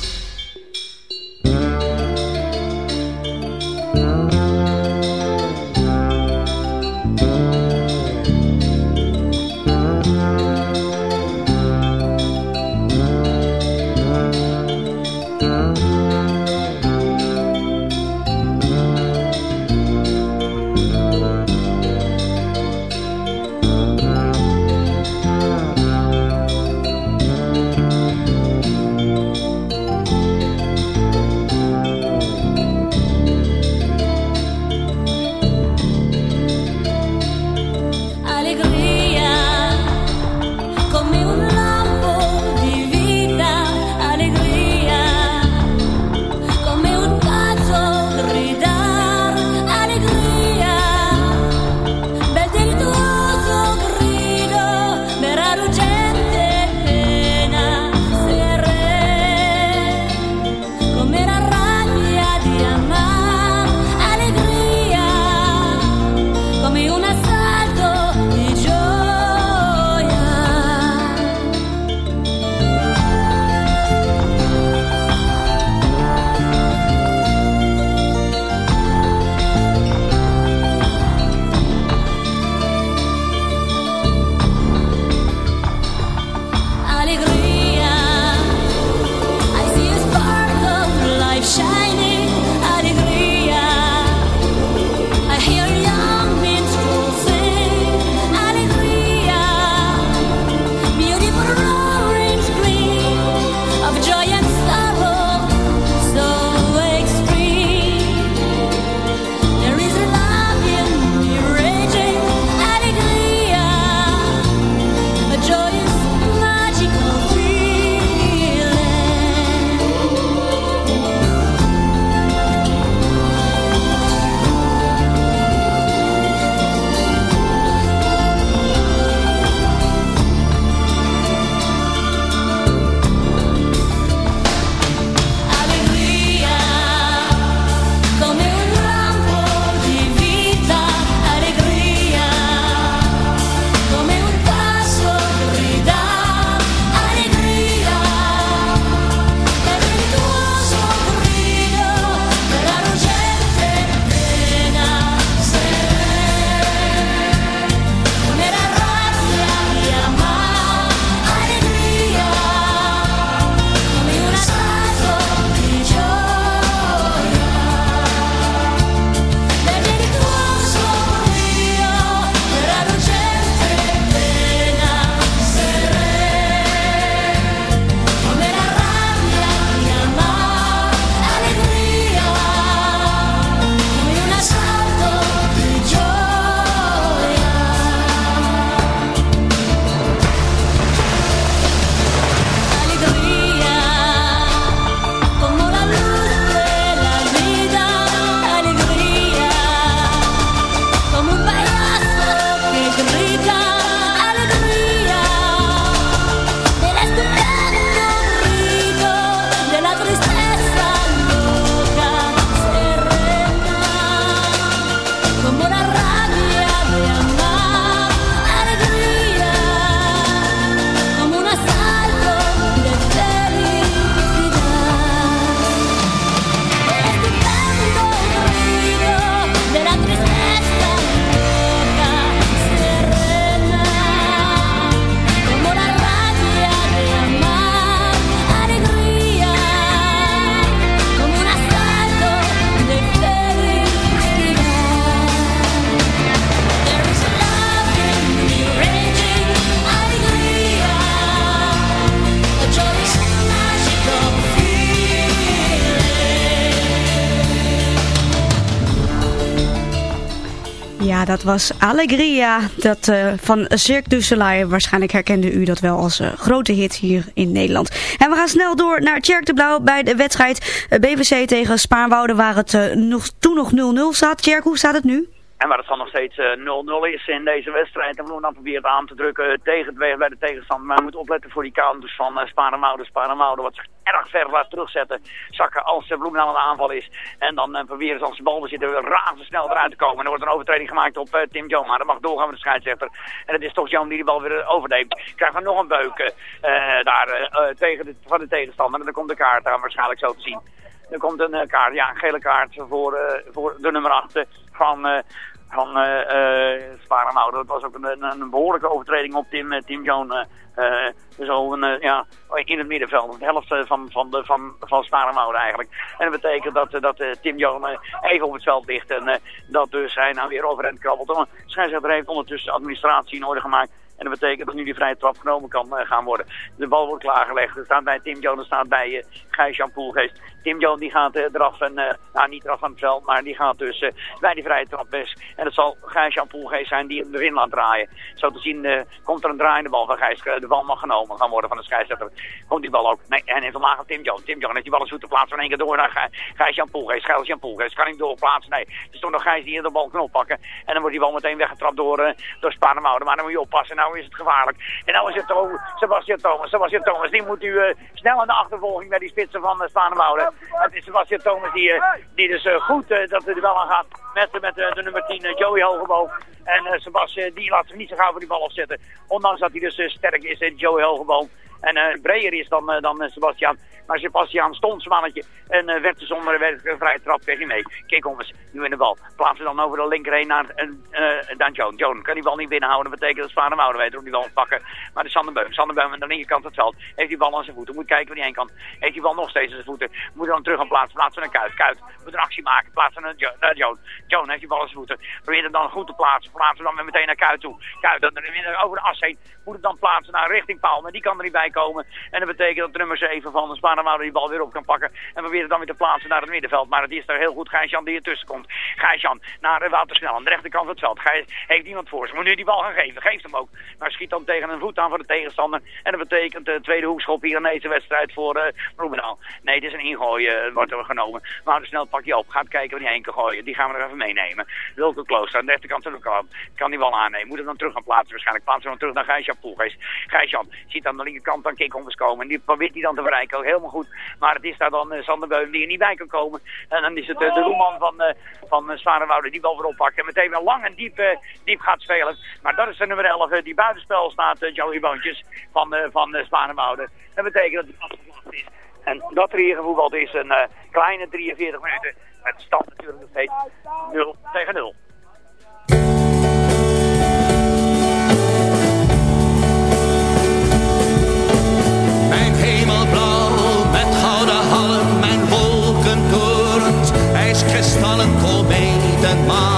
Ja, dat was Allegria dat, eh, van Cirque du Soleil. Waarschijnlijk herkende u dat wel als eh, grote hit hier in Nederland. En we gaan snel door naar Tjerk de Blauw bij de wedstrijd eh, BVC tegen Spaarnwoude... waar het nog, toen nog 0-0 staat. Tjerk, hoe staat het nu? En waar het dan nog steeds eh, 0-0 is in deze wedstrijd. En dan proberen aan te drukken tegen het bij de tegenstander. Maar we moeten opletten voor die counters van uh, Sparenwouden. Sparenwouden wat zich erg ver laat terugzetten. Zakken als uh, Bloemendaal aan de aanval is. En dan proberen ze als de bal zitten razendsnel eruit te komen. En er wordt een overtreding gemaakt op Tim Jones. Maar dat mag doorgaan met de scheidsrechter. En het is toch Joan die de bal weer overneemt. Krijgen we nog een beuk daar tegen de, van de tegenstander. En dan komt de kaart aan waarschijnlijk zo te zien. Er komt een kaart, ja, een gele kaart voor, voor de nummer 8 van van uh, uh. Dat was ook een, een, behoorlijke overtreding op Tim, Tim Joan. Zo een, ja, in het middenveld. De helft van, van, de, van, van Sparenhouden eigenlijk. En dat betekent dat, dat Tim Joan even op het veld ligt. En dat dus hij nou weer overend krabbelt. De scheidsrechter heeft ondertussen administratie in orde gemaakt. En dat betekent dat nu die vrije trap genomen kan gaan worden. De bal wordt klaargelegd. Er staat bij Tim Jones, er staat bij uh, Gijs-Jan. Tim Jones die gaat uh, eraf en, nou niet eraf van het veld, maar die gaat dus bij die vrije trap best. En het zal Gijs-Jan Poelgeest zijn die hem erin laat draaien. Zo te zien komt er een draaiende bal van Gijs. De bal mag genomen gaan worden van de scheidsrechter. Komt die bal ook. Nee, en heeft Tim Jones. Tim Jones heeft die bal eens goed te plaatsen van één keer door naar Gijs-Jan Poelgeest. Gijs-Jan Poelgeest kan niet doorplaatsen. Nee, het is toch nog Gijs die de bal kan oppakken. En dan wordt die bal meteen weggetrapt door, door Spanemoude. Maar dan moet je oppassen. Nou is het gevaarlijk. En nou is het oh, Sebastian Thomas. Sebastian Thomas, die moet u snel aan de achtervolging bij die spitsen van uh. Het is Sebastian Thomas die, uh, die dus goed dat er wel aan gaat met, met de nummer 10 Joey Hogeboom. En Sebastian die laat zich niet zo gauw voor die bal opzetten. Ondanks dat hij dus sterk is, Joey Hogeboom. En uh, breder is dan, uh, dan uh, Sebastian. Maar Sebastian stond zijn mannetje. En werd dus zonder een vrije trap tegen mee. Kijk om eens, nu in de bal. Plaatsen dan over de linkerheen naar dan Joan. Joan kan die bal niet binnenhouden. Dat betekent dat Sparenwouden weet hoe die bal moet pakken. Maar de Sanderbeum. Sanderbeum aan de linkerkant het veld. Heeft die bal aan zijn voeten. Moet kijken waar hij heen kan. Heeft die bal nog steeds aan zijn voeten. Moet dan terug gaan plaatsen. Plaatsen naar Kuit. Kuit moet een actie maken. Plaatsen naar, jo naar Joan. Joan heeft die bal aan zijn voeten. Probeert hem dan goed te plaatsen. Plaatsen dan weer meteen naar Kuit toe. Kuit dan over de as heen. Moet het dan plaatsen naar richting Paal. Maar die kan er niet bij komen. En dat betekent dat nummer 7 van de Sparenwouder die bal weer op kan pakken. En probeert het dan weer te plaatsen naar het middenveld. Maar het is daar heel goed Gijs-Jan die ertussen komt. Gijs-Jan naar Wouter Snel aan de rechterkant van het veld. Gijs heeft iemand voor zich. Moet nu die bal gaan geven. Geeft hem ook. Maar schiet dan tegen een voet aan van de tegenstander. En dat betekent de tweede hoekschop hier in deze wedstrijd voor uh. Nee, het is een ingooi uh, wordt er genomen. Wouter Snel pak je op. Gaat kijken die heen kan gooien. Die gaan we er even meenemen. Wilke Klooster aan de rechterkant van de. Kan die bal aannemen. Moet hem dan terug gaan plaatsen. Waarschijnlijk plaatsen we hem terug naar Gijs-Jan Poelgeest. Gijs-Jan ziet aan de linkerkant dan Kikhommers komen. En die probeert hij dan te bereiken. Ook helemaal goed. Maar het is daar dan uh, Sander Beum die er niet bij kan komen. En dan is het uh, de roeman van, uh, van uh, Zwarenwoude die bal weer oppakt. En meteen weer lang en diep, diep gaat spelen. Maar dat is de nummer 11 die buitenspel staat, Joey Boontjes van, van Zwarenwoude. Dat betekent dat hij afgevlacht is. En dat er hier gevoetbald is een kleine 43 minuten. Met stand natuurlijk nog steeds 0 tegen 0. mom.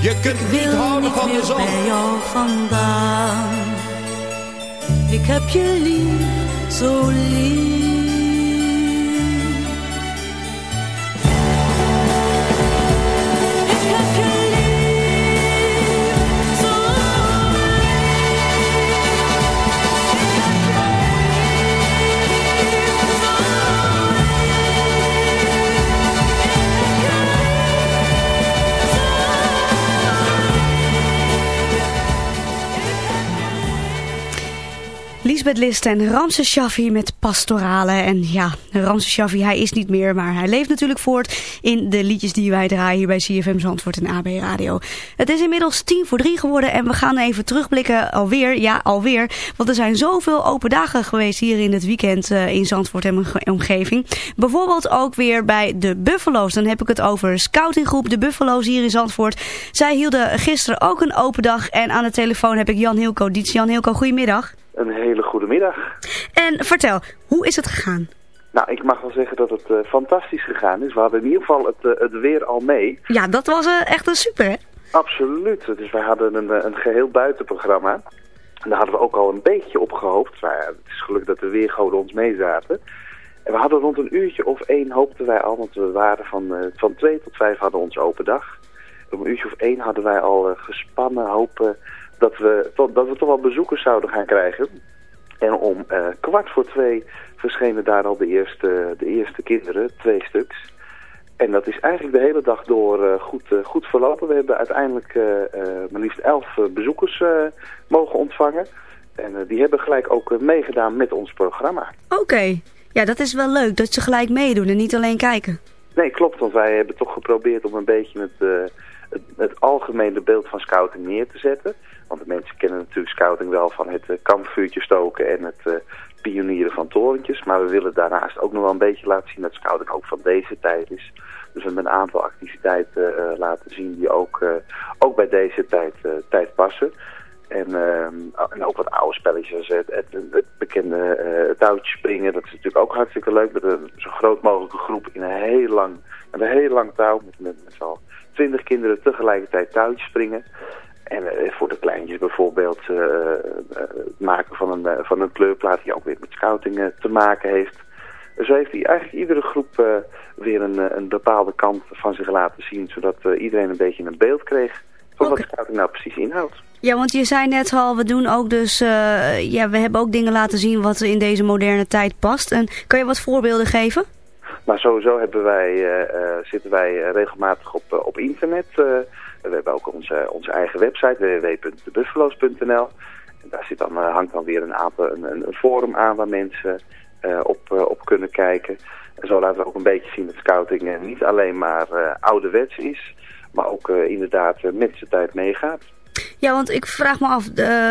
Je kunt niet houden van de zon. bij jou vandaan. Ik heb je lief, zo lief. Lisbeth List en Ramses Shaffi met pastorale. En ja, Ramses Shaffi, hij is niet meer, maar hij leeft natuurlijk voort in de liedjes die wij draaien hier bij CFM Zandvoort en AB Radio. Het is inmiddels tien voor drie geworden en we gaan even terugblikken alweer. Ja, alweer. Want er zijn zoveel open dagen geweest hier in het weekend eh, in Zandvoort en omge- omgeving. Bijvoorbeeld ook weer bij de Buffalo's. Dan heb ik het over scoutinggroep de Buffalo's hier in Zandvoort. Zij hielden gisteren ook een open dag en aan de telefoon heb ik Jan Hilco Diets. Jan Hilco, goedemiddag. Een hele goede middag. En vertel, hoe is het gegaan? Nou, ik mag wel zeggen dat het eh, fantastisch gegaan is. We hadden in ieder geval het, eh, het weer al mee. Ja, dat was eh, echt een super, hè? Absoluut. Dus wij hadden een, een geheel buitenprogramma. En daar hadden we ook al een beetje op gehoopt. Maar het is gelukkig dat de weergoden ons meezaten. En we hadden rond een uurtje of één hoopten wij al, want we waren van, van twee tot vijf hadden we onze open dag. Om een uurtje of één hadden wij al gespannen hopen dat we, tot, dat we toch wel bezoekers zouden gaan krijgen. En om eh, kwart voor twee verschenen daar al de eerste, de eerste kinderen, twee stuks. En dat is eigenlijk de hele dag door eh, goed, eh, goed verlopen. We hebben uiteindelijk maar liefst elf bezoekers mogen ontvangen. En die hebben gelijk ook meegedaan met ons programma. Oké. Ja, dat is wel leuk, dat ze gelijk meedoen en niet alleen kijken. Nee, klopt, want wij hebben toch geprobeerd om een beetje het, het, het algemene beeld van scouting neer te zetten. Want de mensen kennen natuurlijk scouting wel van het eh, kampvuurtje stoken en het eh, pionieren van torentjes. Maar we willen daarnaast ook nog wel een beetje laten zien dat scouting ook van deze tijd is. Dus we hebben een aantal activiteiten eh, laten zien die ook, ook bij deze tijd, tijd passen. En, ehm, en ook wat oude spelletjes, het, het, bekende touwtje springen, dat is natuurlijk ook hartstikke leuk. Met een zo groot mogelijke groep in een heel lang, een heel lang touw, met, met, met twintig kinderen tegelijkertijd touwtje springen. En eh, voor de kleintjes bijvoorbeeld eh, eh, het maken van een, eh, van een kleurplaat die ook weer met scouting eh, te maken heeft. Zo heeft hij eigenlijk iedere groep eh, weer een, eh, een bepaalde kant van zich laten zien, zodat eh, iedereen een beetje een beeld kreeg van wat scouting nou precies inhoudt. Ja, want je zei net al, we doen ook dus, eh, ja, we hebben ook dingen laten zien wat in deze moderne tijd past. En kan je wat voorbeelden geven? Maar sowieso hebben wij, eh, eh, zitten wij eh, regelmatig op, eh, op internet. eh, we hebben ook onze, onze eigen website www.debuffalo's.nl. En daar zit dan, eh, hangt dan weer een, aantal, een, een, forum aan waar mensen eh, op, eh, op kunnen kijken. En zo laten we ook een beetje zien dat scouting niet alleen maar ouderwets is, maar ook inderdaad met zijn tijd meegaat. Ja, want ik vraag me af,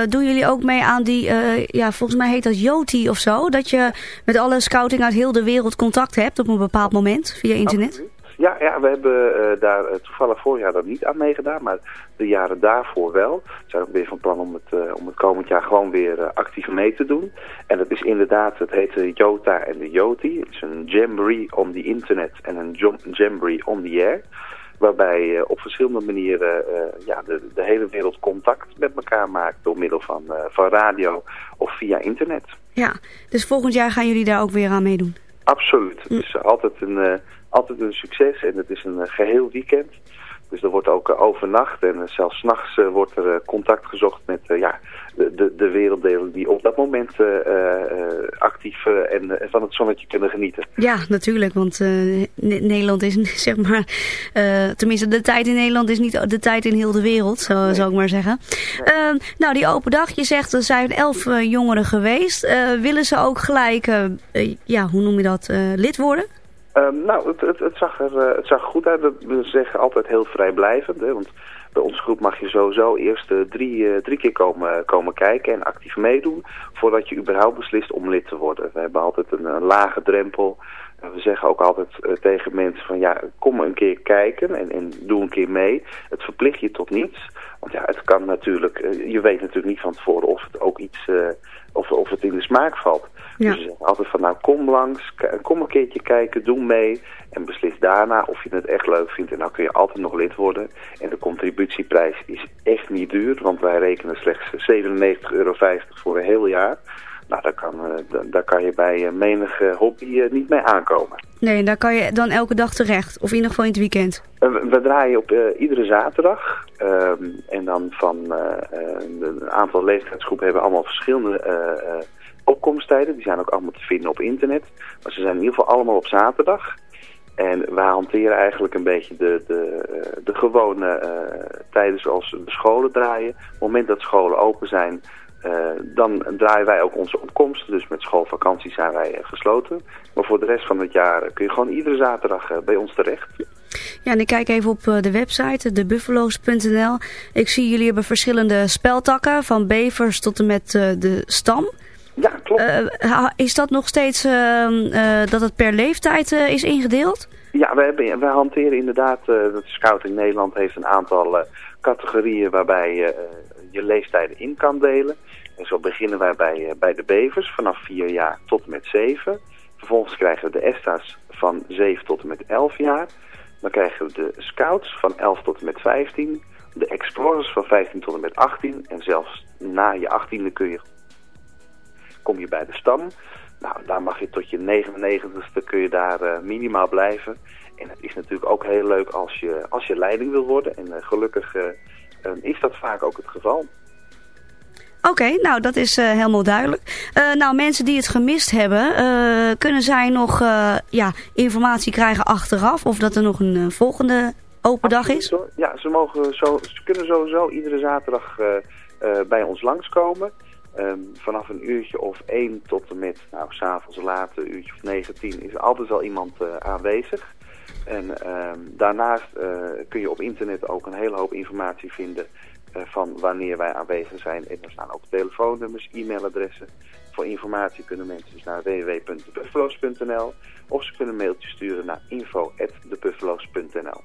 doen jullie ook mee aan die, ja, volgens mij heet dat Yoti of zo? Dat je met alle scouting uit heel de wereld contact hebt op een bepaald moment via internet? Ja, ja, we hebben eh, daar eh, toevallig vorig jaar dat niet aan meegedaan, maar de jaren daarvoor wel. We zijn ook weer van plan om het, eh, om het komend jaar gewoon weer actief mee te doen. En dat is inderdaad, het heet de Jota en de Yoti. Het is een jamboree on the internet en een jam- jamboree on the air. Waarbij op verschillende manieren ja, de, de hele wereld contact met elkaar maakt door middel van, van radio of via internet. Ja, dus volgend jaar gaan jullie daar ook weer aan meedoen. Absoluut. Het is altijd een, altijd een succes en het is een eh, geheel weekend. Dus er wordt ook eh, overnacht en uh, zelfs s'nachts uh, wordt er contact gezocht met ja, de, de, de werelddelen die op dat moment actief en van het zonnetje kunnen genieten. Ja, natuurlijk, want Nederland is zeg maar, tenminste de tijd in Nederland is niet de tijd in heel de wereld, zo nee. zou ik maar zeggen. Nee. nou, die open dag, je zegt er zijn elf jongeren geweest. willen ze ook gelijk, ja, hoe noem je dat, lid worden? Um, nou, het, het, het, zag er, uh, het zag goed uit. We zeggen altijd heel vrijblijvend. Hè, want bij onze groep mag je sowieso eerst uh, drie, uh, drie keer komen, komen kijken en actief meedoen... voordat je überhaupt beslist om lid te worden. We hebben altijd een, een lage drempel. We zeggen ook altijd tegen mensen van ja, kom een keer kijken en, en doe een keer mee. Het verplicht je tot niets. Want ja, het kan natuurlijk, je weet natuurlijk niet van tevoren of het ook iets, of, of het in de smaak valt. Ja. Dus altijd van nou kom langs, kom een keertje kijken, doe mee en beslis daarna of je het echt leuk vindt. En dan kun je altijd nog lid worden. En de contributieprijs is echt niet duur, want wij rekenen slechts 97,50 euro voor een heel jaar. Nou, daar kan, daar kan je bij menige hobby niet mee aankomen. Nee, daar kan je dan elke dag terecht, of in ieder geval in het weekend? We, we draaien op uh, iedere zaterdag. Um, en dan van uh, een aantal leeftijdsgroepen hebben allemaal verschillende uh, opkomsttijden. Die zijn ook allemaal te vinden op internet. Maar ze zijn in ieder geval allemaal op zaterdag. En wij hanteren eigenlijk een beetje de, de, de gewone uh, tijden zoals de scholen draaien. Op het moment dat scholen open zijn, uh, dan draaien wij ook onze opkomsten. Dus met schoolvakantie zijn wij gesloten. Maar voor de rest van het jaar kun je gewoon iedere zaterdag bij ons terecht. Ja, en ik kijk even op de website, debuffalo's.nl. Ik zie jullie hebben verschillende speltakken, van bevers tot en met de stam. Ja, klopt. Uh, is dat nog steeds uh, uh, dat het per leeftijd is ingedeeld? Ja, we, hebben, we hanteren inderdaad, dat Scouting Nederland heeft een aantal categorieën waarbij je je leeftijden in kan delen. En zo beginnen wij bij, bij de bevers vanaf 4 jaar tot en met 7. Vervolgens krijgen we de ESTA's van 7 tot en met 11 jaar. Dan krijgen we de Scouts van 11 tot en met 15. De Explorers van 15 tot en met 18. En zelfs na je 18e kun je kom je bij de stam. Nou, daar mag je tot je 99ste kun je daar uh, minimaal blijven. En het is natuurlijk ook heel leuk als je, als je leiding wil worden. En uh, gelukkig uh, is dat vaak ook het geval. Oké, okay, nou dat is helemaal duidelijk. nou, mensen die het gemist hebben, kunnen zij nog ja, informatie krijgen achteraf? Of dat er nog een volgende open dag is? Ja, ze, mogen zo, ze kunnen sowieso iedere zaterdag bij ons langskomen. Um, vanaf een uurtje of één tot en met, nou, s'avonds laat, een uurtje of negen, tien, is altijd al iemand uh, aanwezig. En um, daarnaast uh, kun je op internet ook een hele hoop informatie vinden uh, van wanneer wij aanwezig zijn. En er staan ook telefoonnummers, e-mailadressen. Voor informatie kunnen mensen dus naar www.debuffalo's.nl of ze kunnen een mailtje sturen naar info.debuffalo's.nl.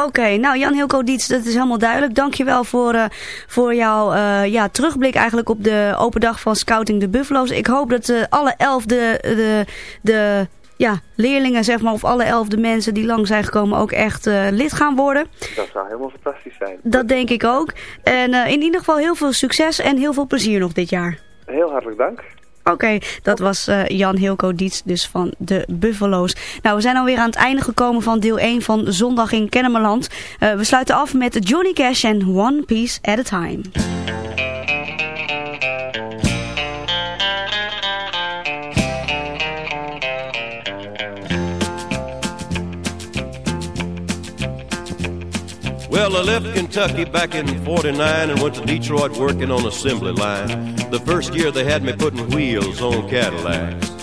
Oké, okay, nou Jan Hilco Diets, dat is helemaal duidelijk. Dankjewel voor, uh, voor jouw uh, ja, terugblik eigenlijk op de open dag van Scouting de Buffalo's. Ik hoop dat uh, alle elf de, de, de ja, leerlingen, zeg maar, of alle elf de mensen die lang zijn gekomen ook echt lid gaan worden. Dat zou helemaal fantastisch zijn. Dat denk ik ook. En in ieder geval heel veel succes en heel veel plezier nog dit jaar. Heel hartelijk dank. Oké, dat was uh, Jan Hilco Dietz dus van de Buffalo's. Nou, we zijn alweer aan het einde gekomen van deel 1 van Zondag in Kennemerland. Uh, we sluiten af met Johnny Cash en One Piece at a Time. Well, I left Kentucky back in 49 and went to Detroit working on assembly line. The first year they had me putting wheels on Cadillacs.